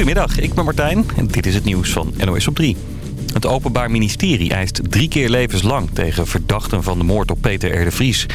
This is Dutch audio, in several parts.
Goedemiddag, ik ben Martijn en dit is het nieuws van NOS op 3. Het Openbaar Ministerie eist drie keer levenslang tegen verdachten van de moord op Peter R. Vries.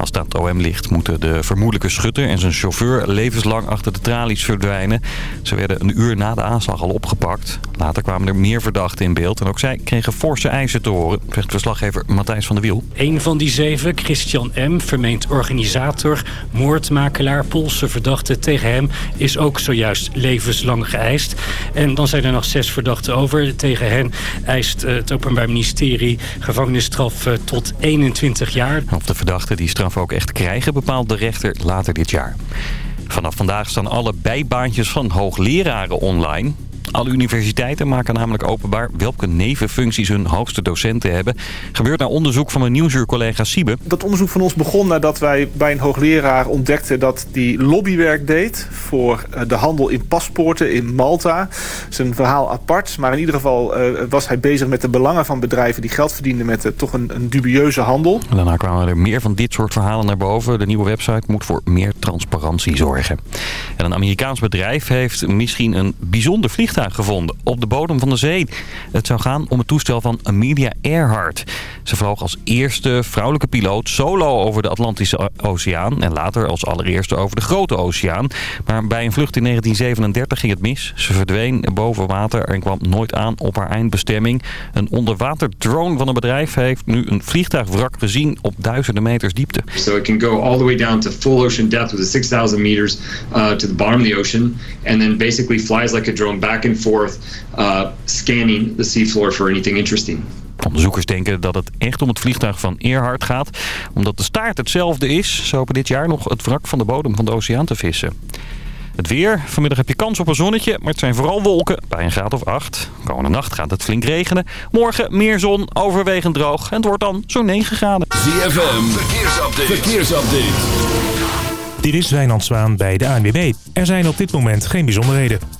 Als het aan het OM ligt, moeten de vermoedelijke schutter en zijn chauffeur levenslang achter de tralies verdwijnen. Ze werden een uur na de aanslag al opgepakt. Later kwamen er meer verdachten in beeld en ook zij kregen forse eisen te horen, zegt verslaggever Matthijs van der Wiel. Een van die zeven, Christian M., vermeend organisator, moordmakelaar, Poolse verdachte tegen hem, is ook zojuist levenslang geëist. En dan zijn er nog zes verdachten over. Tegen hen eist eh, het Openbaar Ministerie gevangenisstraf eh, tot 21 jaar. Of de verdachten die straf ook echt krijgen, bepaalt de rechter later dit jaar. Vanaf vandaag staan alle bijbaantjes van hoogleraren online. Alle universiteiten maken namelijk openbaar welke nevenfuncties hun hoogste docenten hebben. Gebeurt naar onderzoek van mijn nieuwsuurcollega Siebe. Dat onderzoek van ons begon nadat wij bij een hoogleraar ontdekten dat die lobbywerk deed voor eh, de handel in paspoorten in Malta. Dat is een verhaal apart, maar in ieder geval uh, was hij bezig met de belangen van bedrijven die geld verdienden met uh, toch een, een, dubieuze handel. Daarna kwamen er meer van dit soort verhalen naar boven. De nieuwe website moet voor meer transparantie zorgen. En een Amerikaans bedrijf heeft misschien een bijzonder vliegtuig gevonden op de bodem van de zee. Het zou gaan om het toestel van Amelia Earhart. Ze vloog als eerste vrouwelijke piloot solo over de Atlantische Oceaan... en later als allereerste over de Grote Oceaan. Maar bij een vlucht in 1937 ging het mis. Ze verdween boven water en kwam nooit aan op haar eindbestemming. Een onderwaterdrone van een bedrijf heeft nu een vliegtuigwrak gezien op duizenden meters diepte. So it can go all the way down to full ocean depth with a 6000 meters uh, to the bottom of the ocean and then basically flies like a drone back and forth uh, scanning the seafloor for anything interesting. Onderzoekers denken dat het echt om het vliegtuig van Earhart gaat. Omdat de staart hetzelfde is. Ze hopen dit jaar nog het wrak van de bodem van de oceaan te vissen. Het weer. Vanmiddag heb je kans op een zonnetje, maar het zijn vooral wolken bij een graad of 8. Komende nacht gaat het flink regenen. Morgen meer zon, overwegend droog en het wordt dan zo'n 9 graden. ZFM, verkeersupdate. verkeersupdate. Dit is Wijnand Zwaan bij de ANWB. Er zijn op dit moment geen bijzonderheden.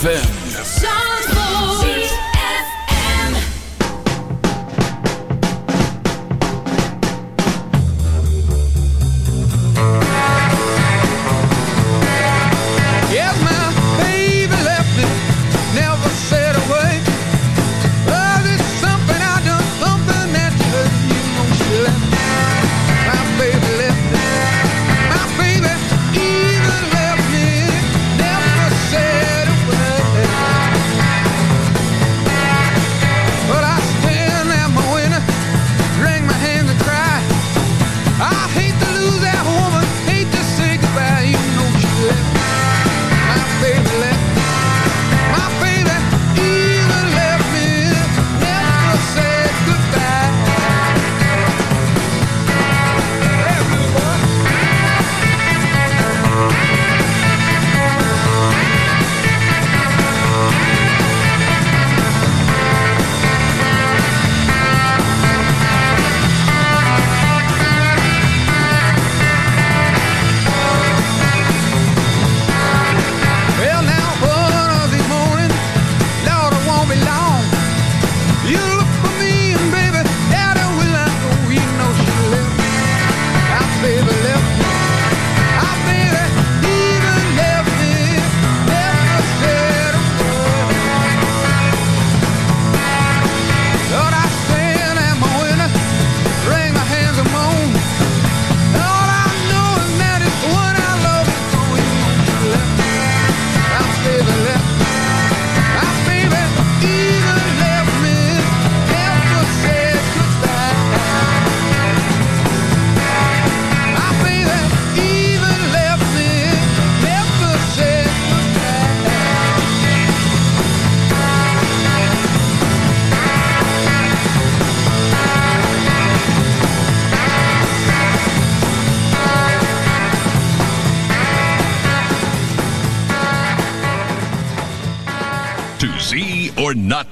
Dit is ZFM.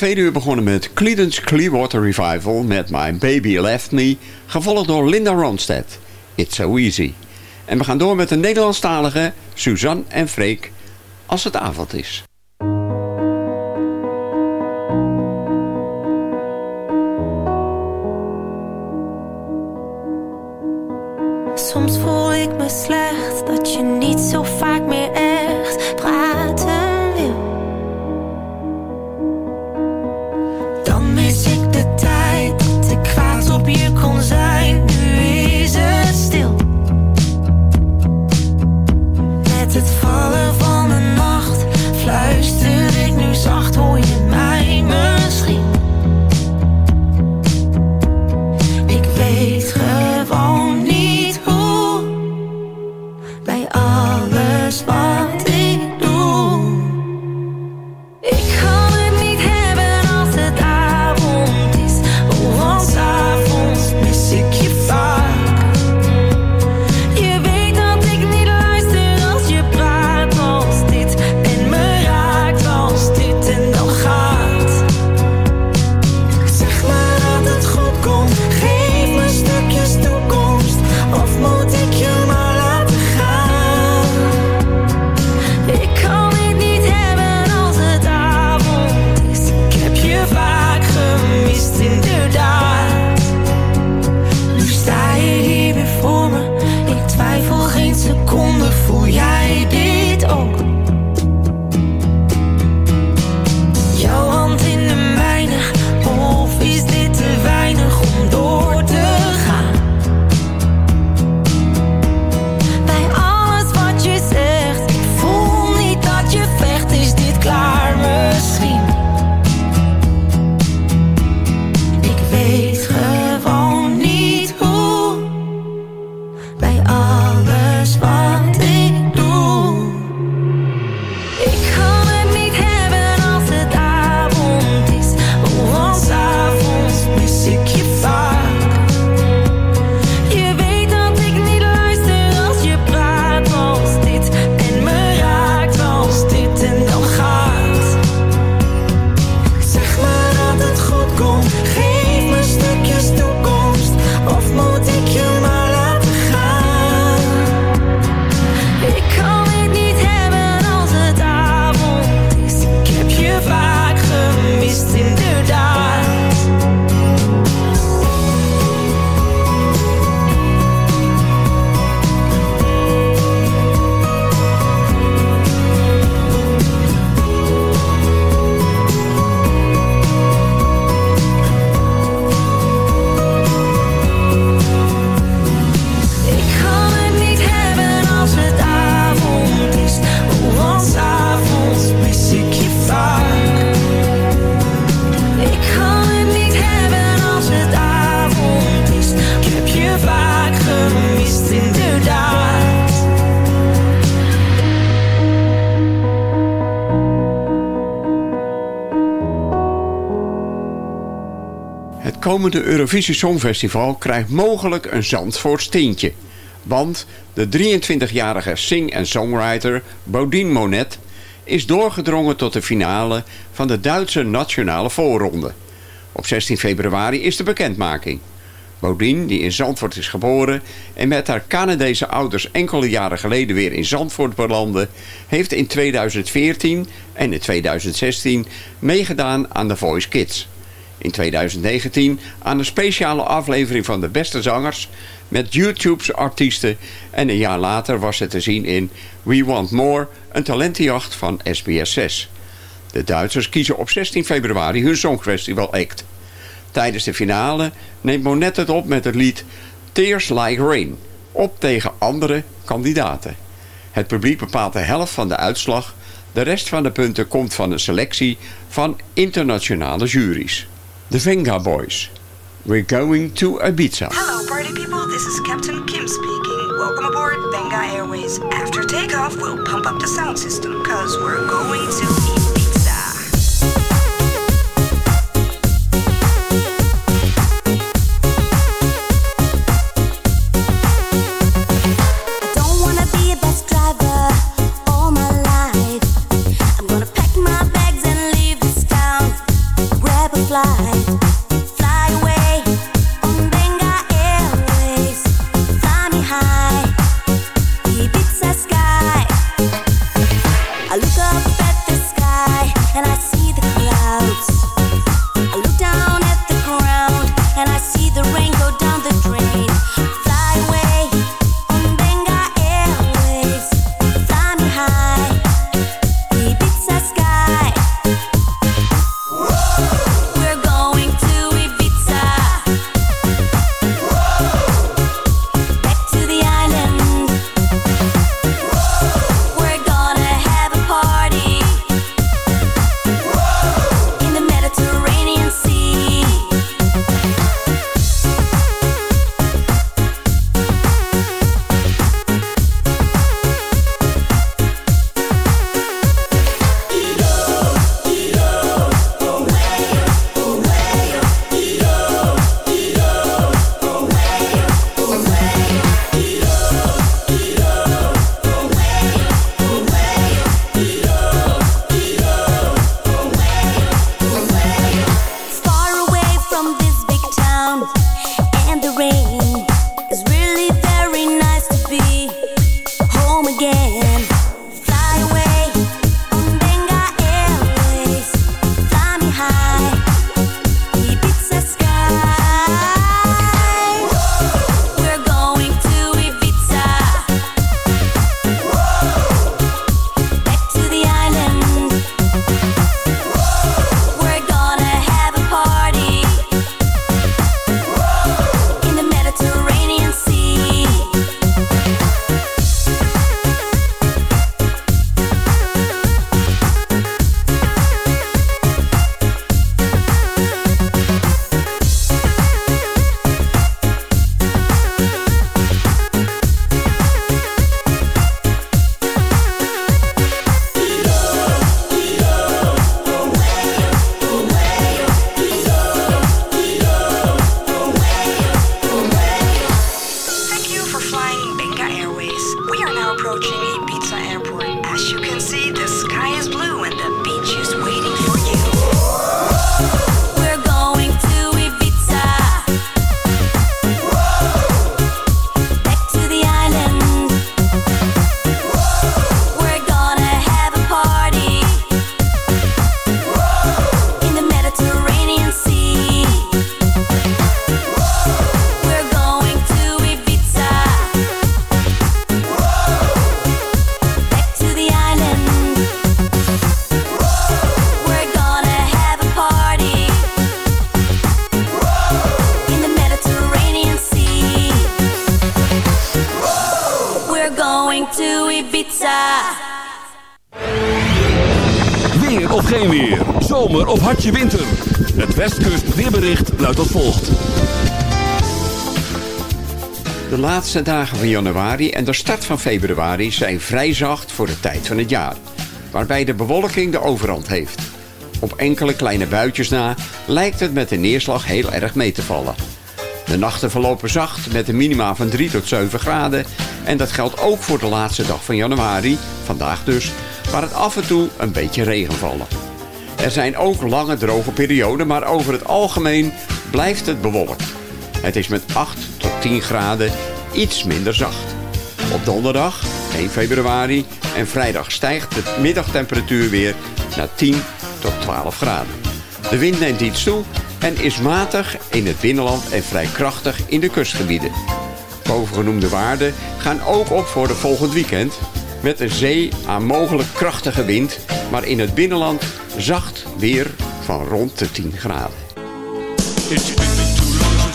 Tweede uur begonnen met Creedence Clearwater Revival met My Baby Left Me, gevolgd door Linda Ronstadt, It's So Easy. En we gaan door met de Nederlandstalige Suzanne en Freek, Als het avond is. Soms voel ik me slecht dat je niet zo vaak meer echt praten Met het komende Eurovisie Songfestival krijgt mogelijk een Zandvoorts tintje. Want de 23-jarige sing- en songwriter Bodine Monet is doorgedrongen tot de finale van de Duitse nationale voorronde. Op 16 februari is de bekendmaking. Bodine, die in Zandvoort is geboren en met haar Canadese ouders enkele jaren geleden weer in Zandvoort belandde, heeft in 2014 en in 2016 meegedaan aan The Voice Kids. In 2019 aan een speciale aflevering van de beste zangers met YouTube's artiesten en een jaar later was het te zien in We Want More, een talentenjacht van SBS 6. De Duitsers kiezen op 16 februari hun Songfestival act. Tijdens de finale neemt Monet het op met het lied Tears Like Rain, op tegen andere kandidaten. Het publiek bepaalt de helft van de uitslag. De rest van de punten komt van een selectie van internationale juries. De Venga Boys. We're going to Ibiza. Hello, party people. This is Captain Kim speaking. Welcome aboard Venga Airways. After takeoff, we'll pump up the sound system because we're going to De laatste dagen van januari en de start van februari zijn vrij zacht voor de tijd van het jaar. Waarbij de bewolking de overhand heeft. Op enkele kleine buitjes na lijkt het met de neerslag heel erg mee te vallen. De nachten verlopen zacht met een minima van 3 tot 7 graden. En dat geldt ook voor de laatste dag van januari, vandaag dus, waar het af en toe een beetje regen vallen. Er zijn ook lange droge perioden, maar over het algemeen blijft het bewolkt. Het is met 8 tot 10 graden iets minder zacht. Op donderdag, 1 februari en vrijdag stijgt de middagtemperatuur weer naar 10 tot 12 graden. De wind neemt iets toe en is matig in het binnenland en vrij krachtig in de kustgebieden. Bovengenoemde waarden gaan ook op voor de volgend weekend... met een zee aan mogelijk krachtige wind, maar in het binnenland zacht weer van rond de 10 graden.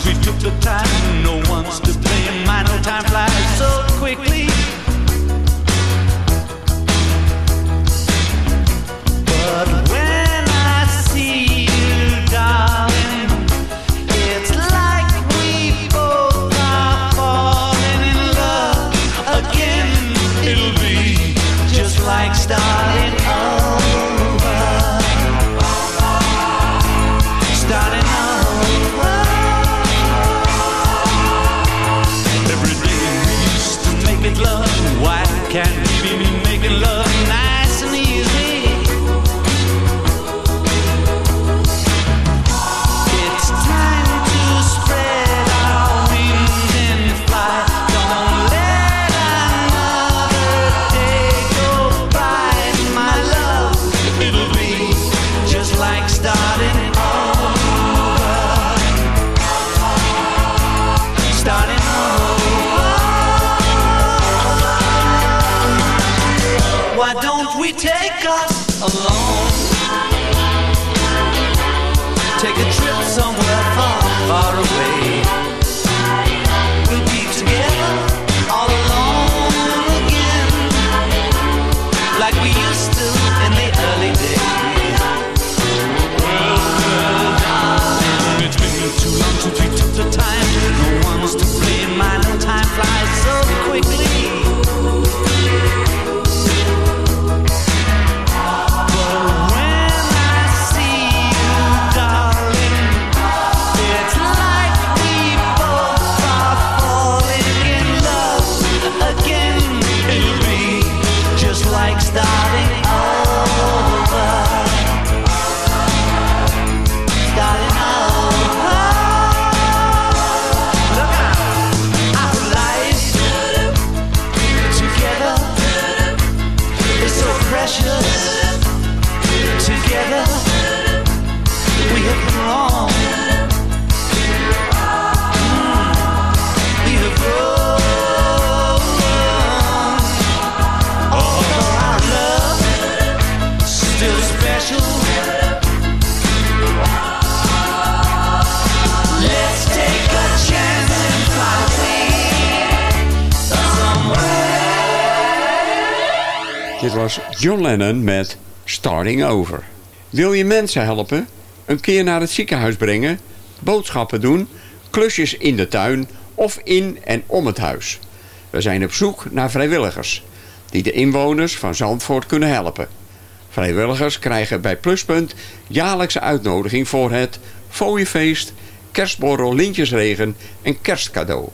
We took the time. No one's to blame. My no time flies so quickly. But when I see you, darling, it's like we John Lennon met Starting Over. Wil je mensen helpen? Een keer naar het ziekenhuis brengen? Boodschappen doen? Klusjes in de tuin? Of in en om het huis? We zijn op zoek naar vrijwilligers... die de inwoners van Zandvoort kunnen helpen. Vrijwilligers krijgen bij Pluspunt jaarlijkse uitnodiging voor het fooiefeest, kerstborrel, lintjesregen en kerstcadeau.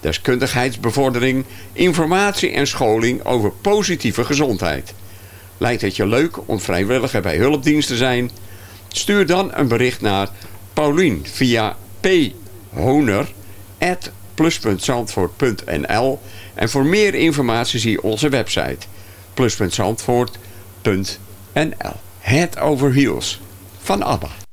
Deskundigheidsbevordering, informatie en scholing over positieve gezondheid. Lijkt het je leuk om vrijwilliger bij hulpdienst te zijn? Stuur dan een bericht naar Paulien via plus.zandvoort.nl en voor meer informatie zie onze website plus.zandvoort.nl Head over heels van ABBA.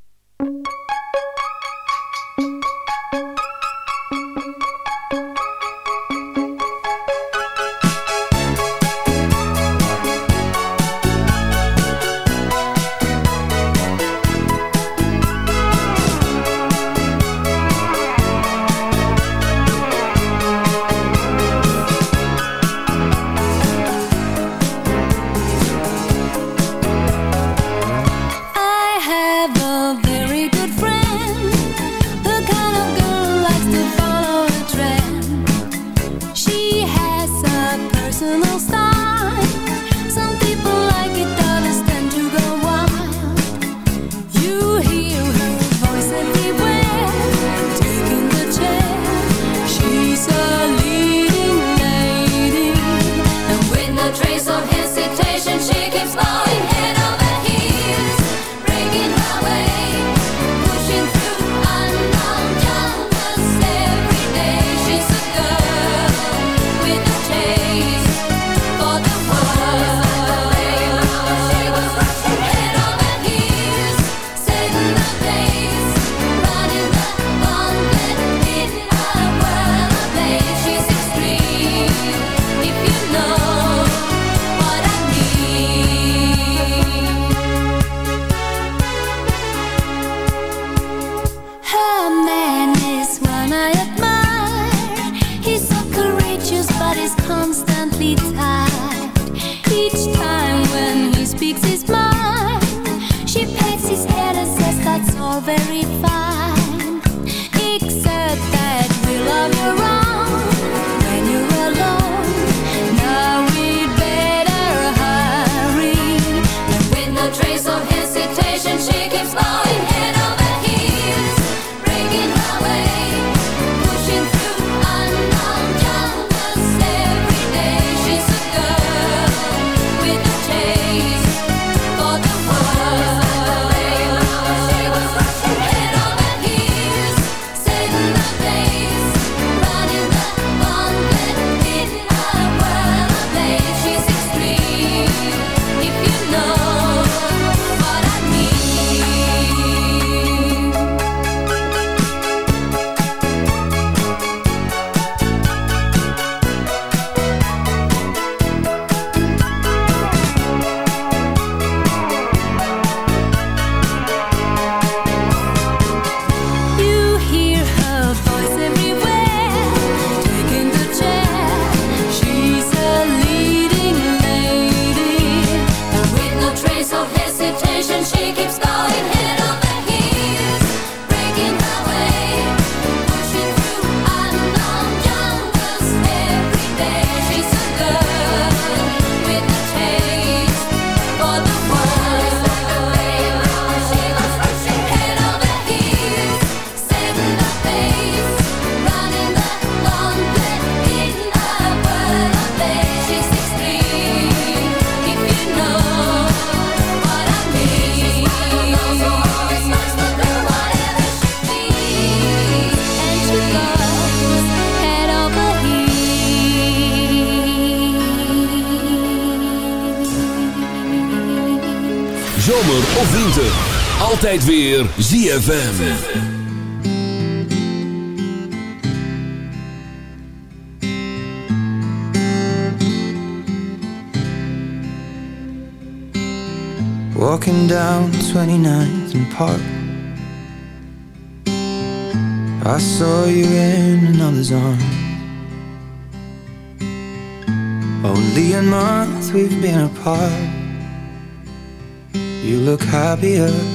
Altijd weer ZFM. Walking down 29th and Park. I saw you in another's arms. Only a month we've been apart. You look happier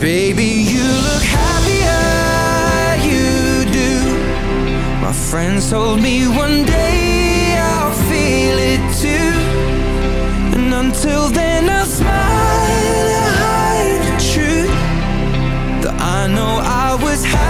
baby, you look happier, you do. My friends told me one day I'll feel it too. And until then I'll smile and hide the truth. That I know I was happier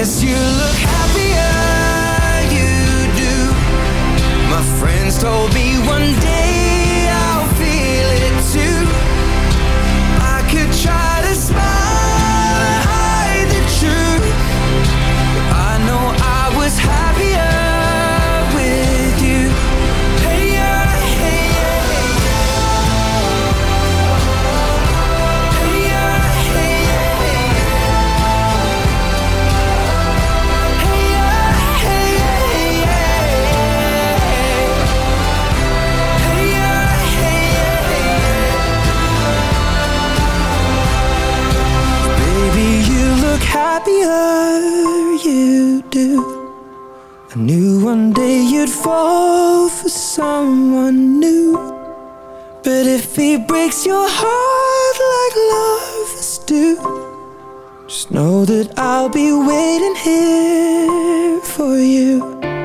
guess you look happier, you do. My friends told me you do. I knew one day you'd fall for someone new. But if he breaks your heart like lovers do Just know that I'll be waiting here for you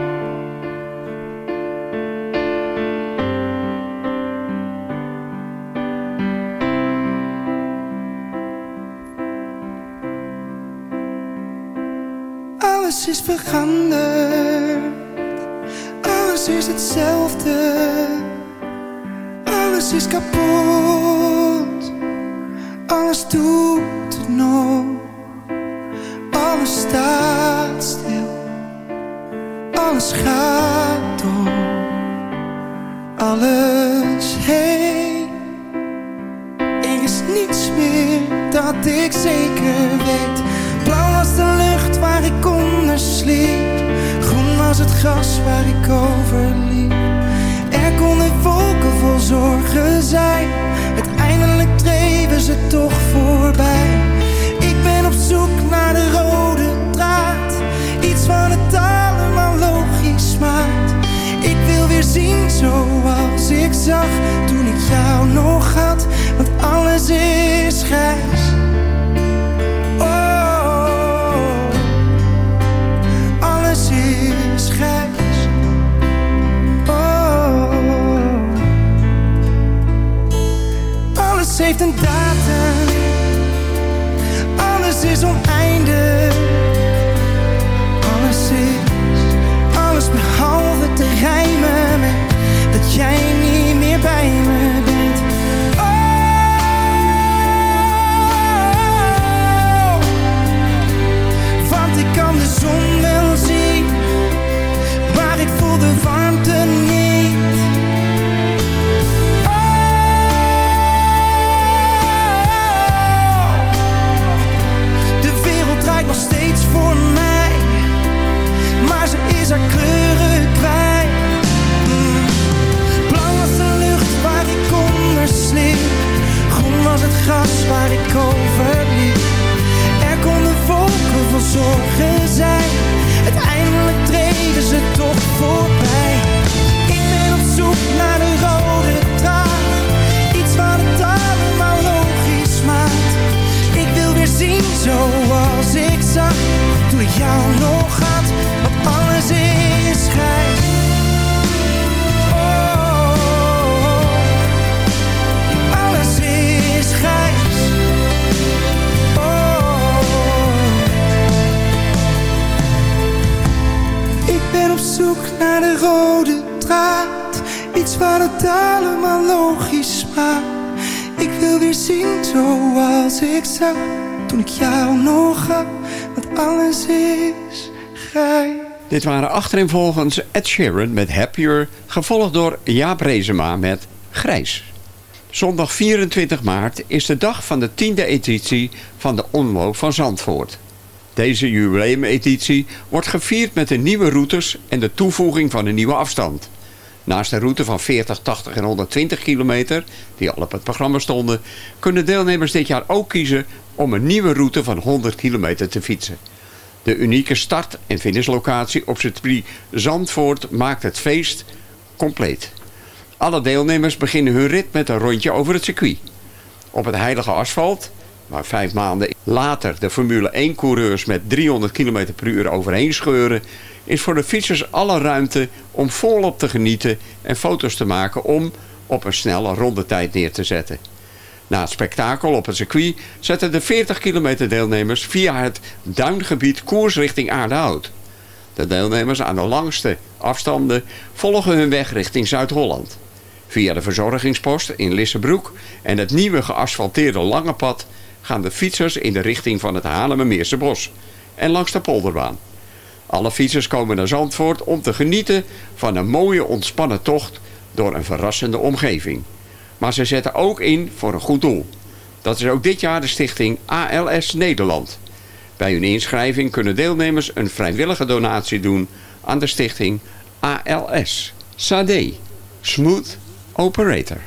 Alles is hetzelfde. Alles is kapot. Alles doet het nog. Alles staat stil. Alles gaat door. Alles heen. Er is niets meer dat ik zeker weet. Blauw was de lucht waar ik Groen was het gras waar ik over liep. Er konden wolken vol zorgen zijn. Uiteindelijk dreven ze toch voorbij. Ik ben op zoek naar de rode draad. Iets van het allemaal logisch maakt. Ik wil weer zien zoals ik zag Toen ik jou nog had. Want alles is grijs heeft een datum. Dit waren achtereenvolgens Ed Sheeran met Happier, gevolgd door Jaap Rezema met Grijs. Zondag 24 maart is de dag van de tiende editie van de Omloop van Zandvoort. Deze jubileumeditie wordt gevierd met de nieuwe routes en de toevoeging van een nieuwe afstand. Naast de route van 40, 80 en 120 kilometer, die al op het programma stonden, kunnen deelnemers dit jaar ook kiezen om een nieuwe route van 100 kilometer te fietsen. De unieke start- en finishlocatie op circuit Zandvoort maakt het feest compleet. Alle deelnemers beginnen hun rit met een rondje over het circuit. Op het heilige asfalt, waar vijf maanden later de Formule 1-coureurs met 300 km per uur overheen scheuren, is voor de fietsers alle ruimte om volop te genieten en foto's te maken om op een snelle rondetijd neer te zetten. Na het spektakel op het circuit zetten de 40 kilometer deelnemers via het duingebied koers richting Aardehout. De deelnemers aan de langste afstanden volgen hun weg richting Zuid-Holland. Via de verzorgingspost in Lissebroek en het nieuwe geasfalteerde lange pad gaan de fietsers in de richting van het Haarlemmermeerse bos en langs de polderbaan. Alle fietsers komen naar Zandvoort om te genieten van een mooie ontspannen tocht door een verrassende omgeving. Maar ze zetten ook in voor een goed doel. Dat is ook dit jaar de stichting ALS Nederland. Bij hun inschrijving kunnen deelnemers een vrijwillige donatie doen aan de stichting ALS. SADE. Smooth Operator.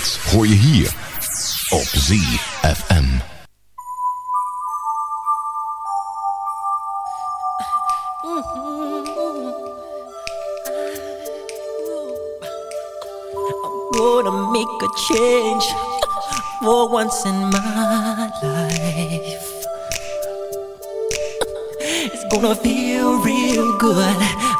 Ballads hoor je hier op ZFM. gonna make a change for once in my life. It's gonna feel real good.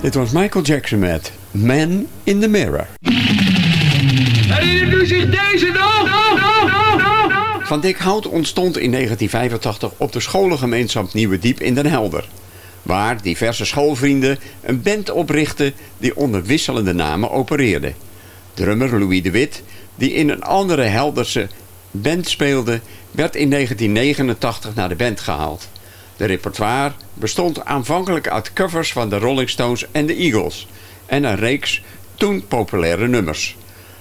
Dit was Michael Jackson met Man in the Mirror. Herinnert u zich deze nog? Van Dick Hout ontstond in 1985 op de scholengemeenschap Nieuwe Diep in Den Helder. Waar diverse schoolvrienden een band oprichtten die onder wisselende namen opereerde. Drummer Louis de Wit, die in een andere Helderse band speelde, werd in 1989 naar de band gehaald. De repertoire bestond aanvankelijk uit covers van de Rolling Stones en de Eagles en een reeks toen populaire nummers.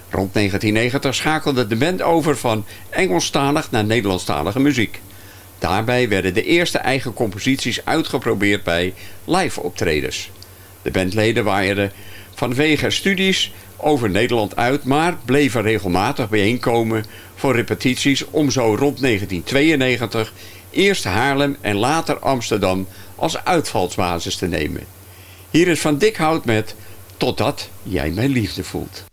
Rond 1990 schakelde de band over van Engelstalig naar Nederlandstalige muziek. Daarbij werden de eerste eigen composities uitgeprobeerd bij live optredens. De bandleden waaierden vanwege studies over Nederland uit, maar bleven regelmatig bijeenkomen voor repetities om zo rond 1992 eerst Haarlem en later Amsterdam als uitvalsbasis te nemen. Hier is Van Dikhout met Totdat jij mijn liefde voelt.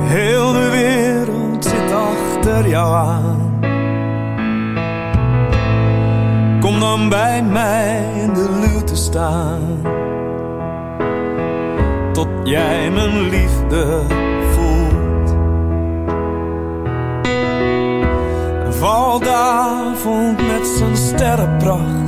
Heel de wereld zit achter jou aan. Kom dan bij mij in de luw te staan. Tot jij mijn liefde voelt. En valt de avond met zijn sterrenpracht.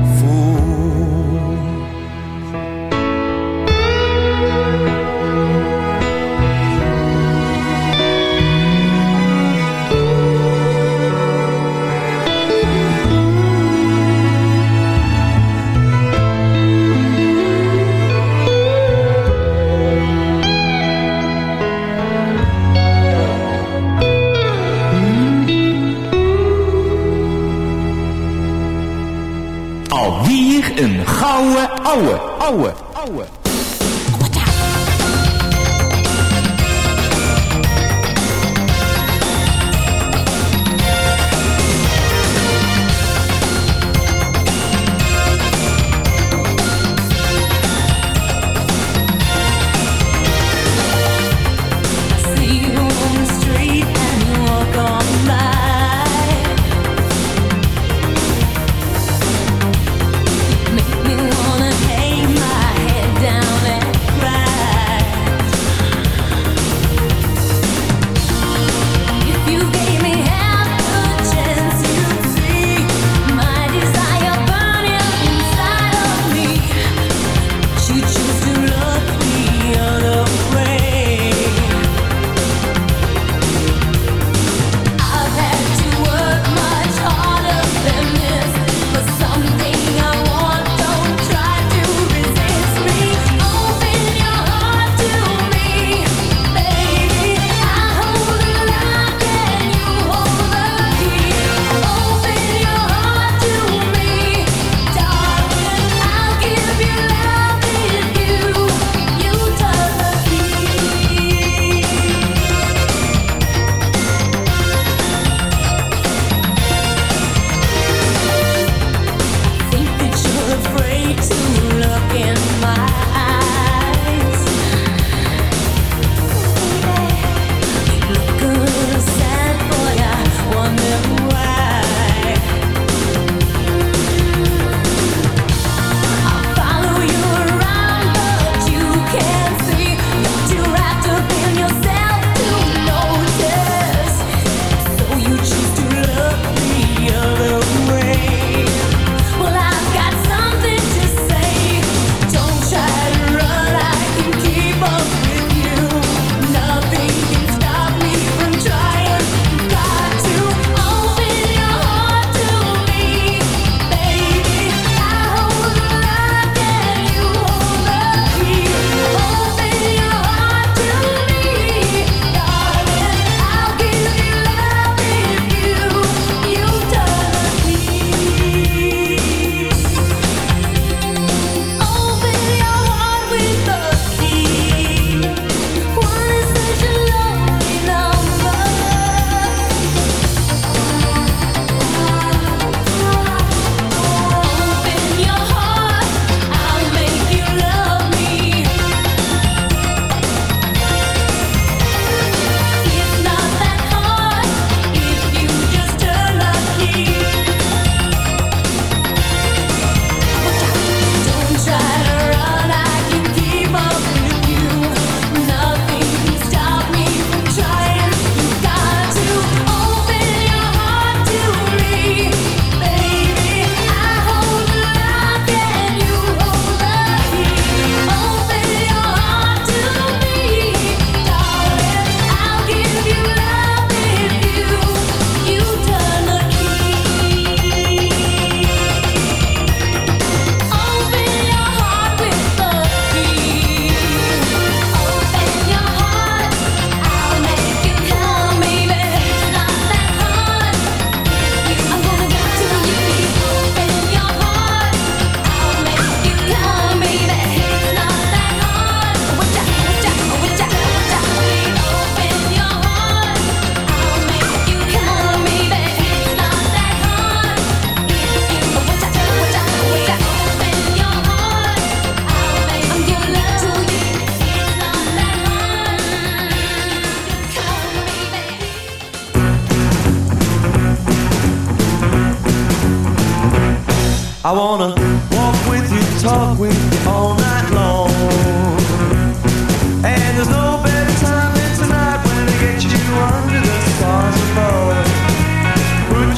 Gouden ouwe, ouwe, ouwe.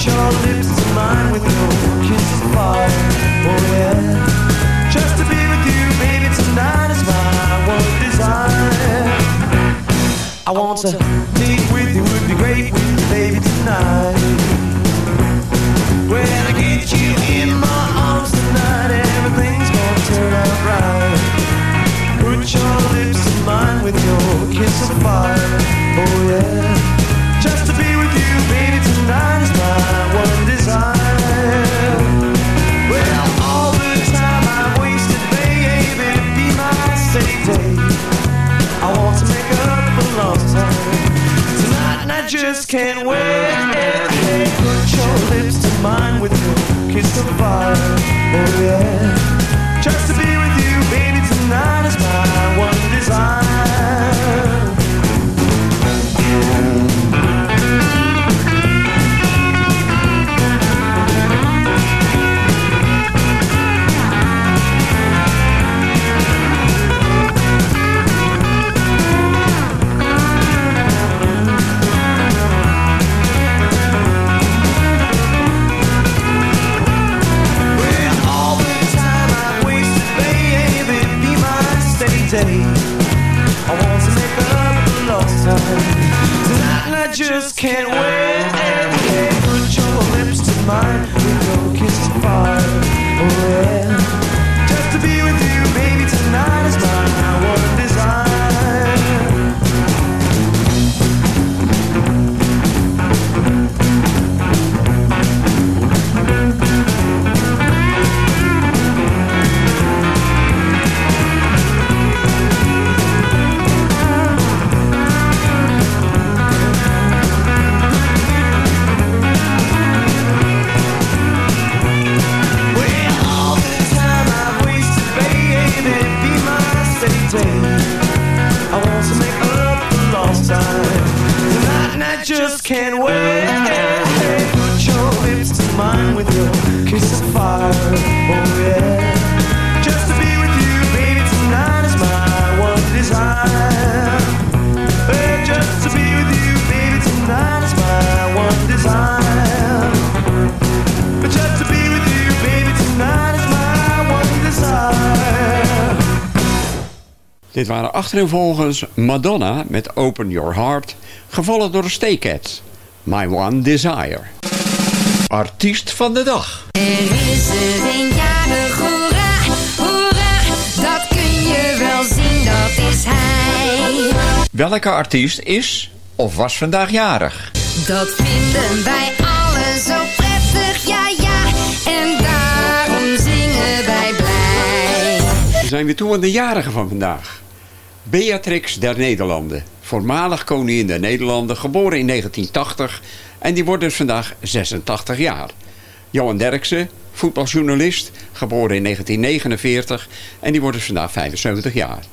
Your lips to mine with kiss of fire. Oh yeah. Just to be with you, baby, tonight is my one desire. I want to just can't wait. Put your lips to mine with your kiss of fire. Oh yeah. Day. I want to make up for lost time. Tonight I just can't wait. Put your lips to mine with your kiss of fire. Oh yeah. Just to be with you, baby, tonight is my Dit waren achtereenvolgens Madonna met Open Your Heart, gevolgd door Stay Cats, My One Desire. Artiest van de dag. Er is er een jarig, hoera, hoera, dat kun je wel zien, dat is hij. Welke artiest is of was vandaag jarig? Dat vinden wij allen zo prettig, ja ja, en daarom zingen wij blij. We zijn weer toe aan de jarigen van vandaag. Beatrix der Nederlanden, voormalig koningin der Nederlanden, geboren in 1980 en die wordt dus vandaag 86 jaar. Johan Derksen, voetbaljournalist, geboren in 1949 en die wordt dus vandaag 75 jaar.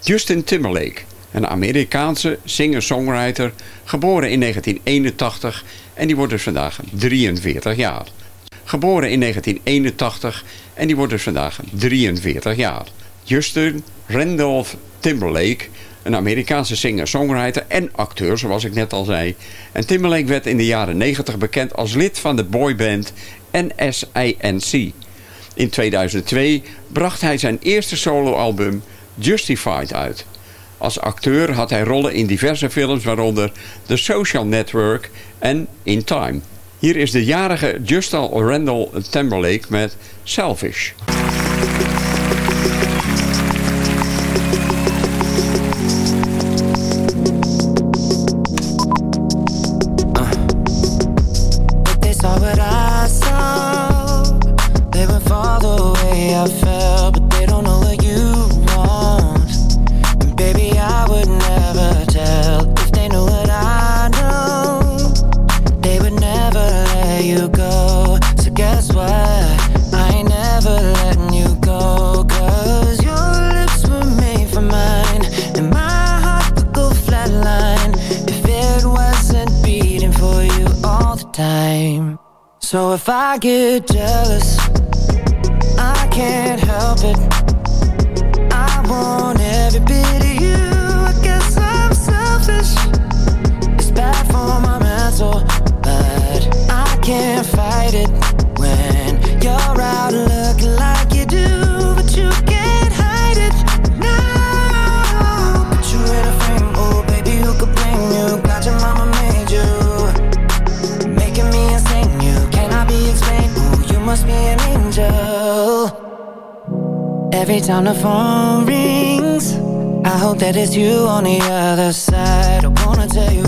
Justin Timberlake, een Amerikaanse singer-songwriter, geboren in 1981 en die wordt dus vandaag 43 jaar. Geboren in 1981 en die wordt dus vandaag 43 jaar. Justin Randolph Timberlake, een Amerikaanse singer-songwriter en acteur, zoals ik net al zei. En Timberlake werd in de jaren 90 bekend als lid van de boyband NSINC. In 2002 bracht hij zijn eerste soloalbum Justified uit. Als acteur had hij rollen in diverse films, waaronder The Social Network en In Time. Hier is de jarige Justin Randall Timberlake met Selfish. Get jealous, Every time the phone rings, I hope that it's you on the other side. I wanna tell you